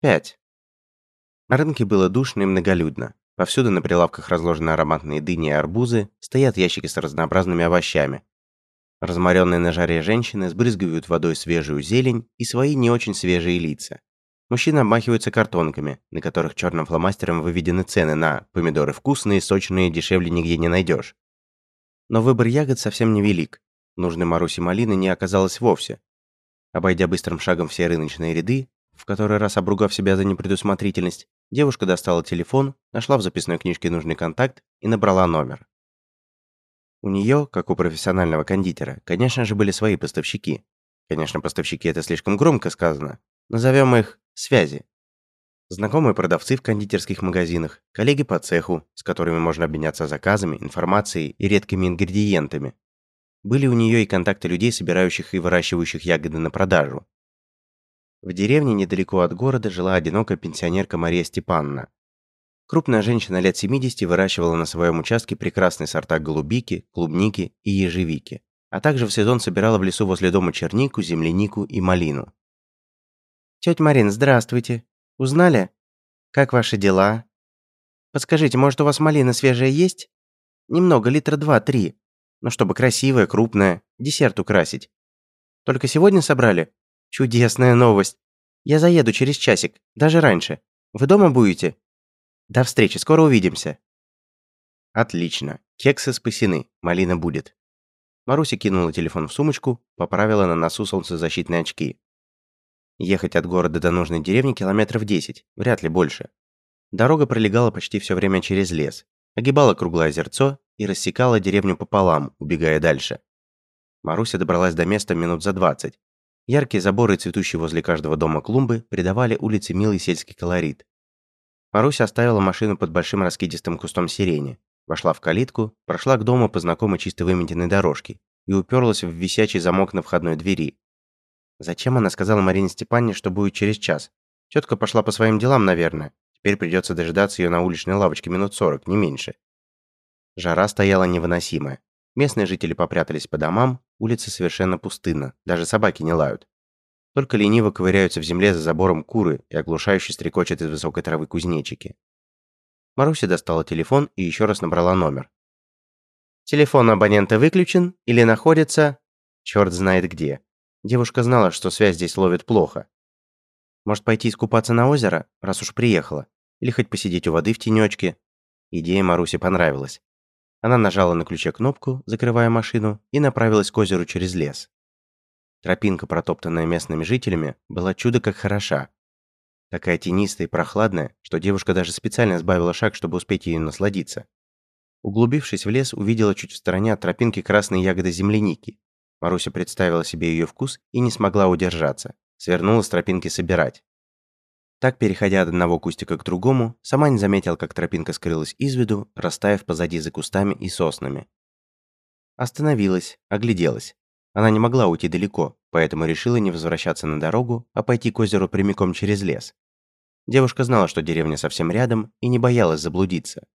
Пять. На рынке было душно и многолюдно. Повсюду на прилавках разложены ароматные дыни и арбузы, стоят ящики с разнообразными овощами. Разморенные на жаре женщины сбрызгивают водой свежую зелень и свои не очень свежие лица. Мужчины обмахиваются картонками, на которых черным фломастером выведены цены на помидоры вкусные, сочные, дешевле нигде не найдешь. Но выбор ягод совсем невелик. Нужной Марусе малины не оказалось вовсе. Обойдя быстрым шагом все рыночные ряды, в который раз обругав себя за непредусмотрительность, девушка достала телефон, нашла в записной книжке нужный контакт и набрала номер. У нее, как у профессионального кондитера, конечно же, были свои поставщики. Конечно, поставщики это слишком громко сказано. Назовем их связи. Знакомые продавцы в кондитерских магазинах, коллеги по цеху, с которыми можно обменяться заказами, информацией и редкими ингредиентами. Были у нее и контакты людей, собирающих и выращивающих ягоды на продажу. В деревне недалеко от города жила одинокая пенсионерка Мария Степановна. Крупная женщина лет 70 выращивала на своем участке прекрасные сорта голубики, клубники и ежевики, а также в сезон собирала в лесу возле дома чернику, землянику и малину. «Тетя Марин, здравствуйте. Узнали? Как ваши дела? Подскажите, может, у вас малина свежая есть? Немного, литра два-три. Ну, чтобы красивая, крупная, десерт украсить. Только сегодня собрали? Чудесная новость. Я заеду через часик, даже раньше. Вы дома будете? До встречи, скоро увидимся. Отлично. Кексы спасены, малина будет. Маруся кинула телефон в сумочку, поправила на носу солнцезащитные очки. Ехать от города до нужной деревни километров 10, вряд ли больше. Дорога пролегала почти все время через лес, огибала круглое озерцо и рассекала деревню пополам, убегая дальше. Маруся добралась до места минут за 20. Яркие заборы, цветущие возле каждого дома клумбы, придавали улице милый сельский колорит. Маруся оставила машину под большим раскидистым кустом сирени, вошла в калитку, прошла к дому по знакомой чисто выметенной дорожке и уперлась в висячий замок на входной двери, Зачем она сказала Марине Степанне, что будет через час? Тетка пошла по своим делам, наверное. Теперь придется дожидаться ее на уличной лавочке минут сорок, не меньше. Жара стояла невыносимая. Местные жители попрятались по домам, улица совершенно пустынна, даже собаки не лают. Только лениво ковыряются в земле за забором куры и оглушающе стрекочут из высокой травы кузнечики. Маруся достала телефон и еще раз набрала номер. Телефон абонента выключен или находится... Черт знает где. Девушка знала, что связь здесь ловит плохо. Может пойти искупаться на озеро, раз уж приехала? Или хоть посидеть у воды в тенечке? Идея Марусе понравилась. Она нажала на ключе кнопку, закрывая машину, и направилась к озеру через лес. Тропинка, протоптанная местными жителями, была чудо как хороша. Такая тенистая и прохладная, что девушка даже специально сбавила шаг, чтобы успеть ею насладиться. Углубившись в лес, увидела чуть в стороне от тропинки красные ягоды земляники, Маруся представила себе ее вкус и не смогла удержаться. Свернула с тропинки собирать. Так, переходя от одного кустика к другому, сама не заметила, как тропинка скрылась из виду, растаяв позади за кустами и соснами. Остановилась, огляделась. Она не могла уйти далеко, поэтому решила не возвращаться на дорогу, а пойти к озеру прямиком через лес. Девушка знала, что деревня совсем рядом, и не боялась заблудиться.